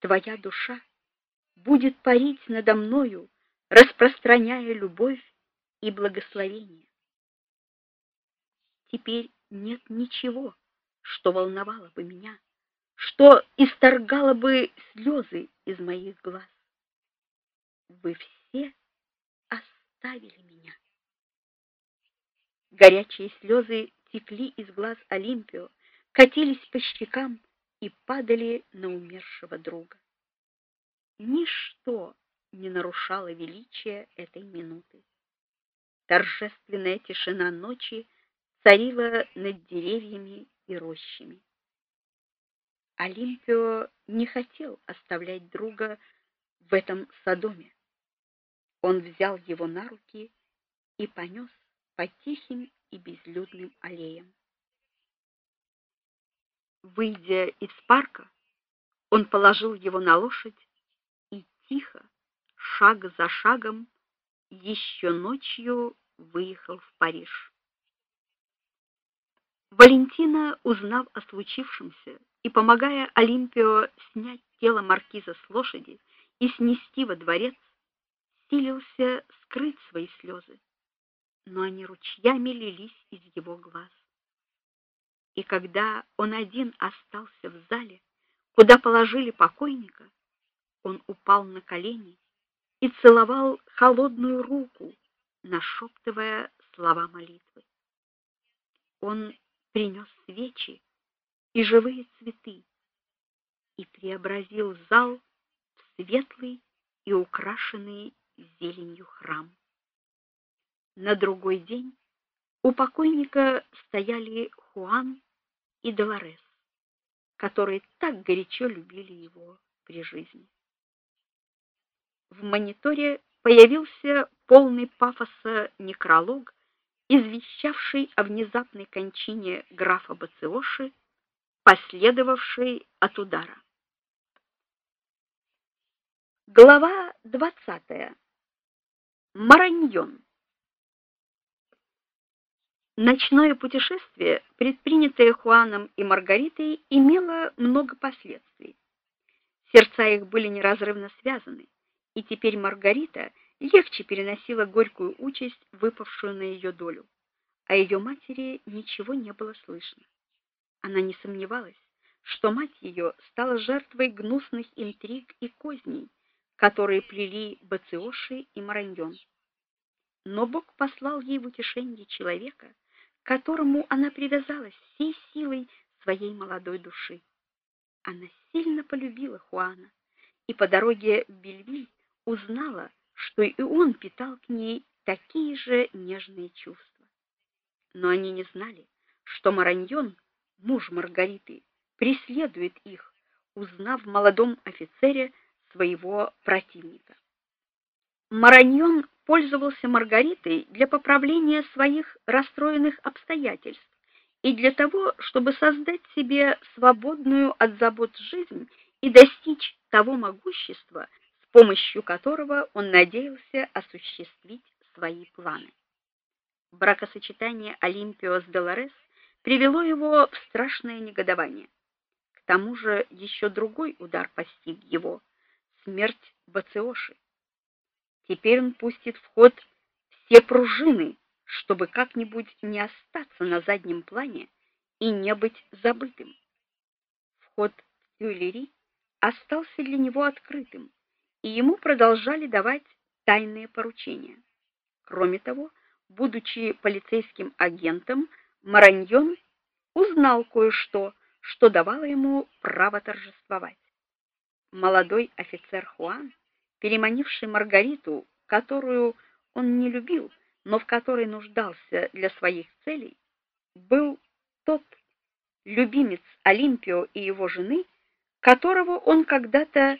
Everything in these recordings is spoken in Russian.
твоя душа будет парить надо мною, распространяя любовь и благословение. Теперь нет ничего, что волновало бы меня, что исторгало бы слезы из моих глаз. Вы все оставили меня. Горячие слезы текли из глаз Олимпио, катились по щекам и падали на умершего друга. Ничто не нарушало величия этой минуты. Торжественная тишина ночи царила над деревьями и рощами. Олимпио не хотел оставлять друга в этом садоме. Он взял его на руки и понес по тихим и безлюдным аллеям. Выйдя из парка, он положил его на лошадь и тихо, шаг за шагом, еще ночью выехал в Париж. Валентина, узнав о случившемся и помогая Олимпио снять тело маркиза с лошади и снести во дворец, силился скрыть свои слезы, но они ручьями лились из его глаз. И когда он один остался в зале, куда положили покойника, он упал на колени и целовал холодную руку, нашептывая слова молитвы. Он принес свечи и живые цветы и преобразил зал в светлый и украшенный зеленью храм. На другой день у покойника стояли Хуан и Долорес, которые так горячо любили его при жизни. В мониторе появился полный пафоса некролог извещавший о внезапной кончине графа Бациоши, последовавшей от удара. Глава 20. Мараньон. Ночное путешествие, предпринятое Хуаном и Маргаритой, имело много последствий. Сердца их были неразрывно связаны, и теперь Маргарита легче переносила горькую участь, выпавшую на ее долю. а ее матери ничего не было слышно. Она не сомневалась, что мать ее стала жертвой гнусных интриг и козней, которые плели Бациоши и Мараньон. Но Бог послал ей в утешение человека, к которому она привязалась всей силой своей молодой души. Она сильно полюбила Хуана и по дороге в Бельвиль узнала, что и он питал к ней такие же нежные чувства. Но они не знали, что Мараньон, муж Маргариты, преследует их, узнав в молодом офицере своего противника. Мараньон пользовался Маргаритой для поправления своих расстроенных обстоятельств и для того, чтобы создать себе свободную от забот жизнь и достичь того могущества, помощью которого он надеялся осуществить свои планы. Бракосочетание Олимпио с Долорес привело его в страшное негодование. К тому же еще другой удар постиг его смерть Бациоши. Теперь он пустит в ход все пружины, чтобы как-нибудь не остаться на заднем плане и не быть забытым. Вход в Тюильри остался для него открытым и ему продолжали давать тайные поручения. Кроме того, будучи полицейским агентом, Мараньон узнал кое-что, что давало ему право торжествовать. Молодой офицер Хуан, переманивший Маргариту, которую он не любил, но в которой нуждался для своих целей, был тот любимец Олимпио и его жены, которого он когда-то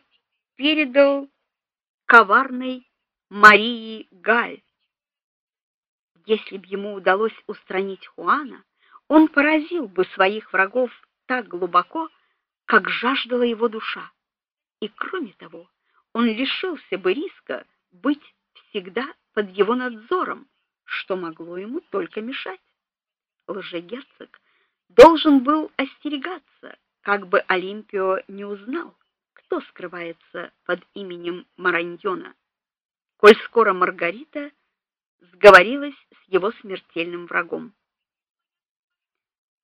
передал коварной Марии Галь. Если б ему удалось устранить Хуана, он поразил бы своих врагов так глубоко, как жаждала его душа. И кроме того, он лишился бы риска быть всегда под его надзором, что могло ему только мешать. Лжегерцог должен был остерегаться, как бы Олимпио не узнал, кто скрывается под именем Мараньона, коль скоро Маргарита сговорилась с его смертельным врагом.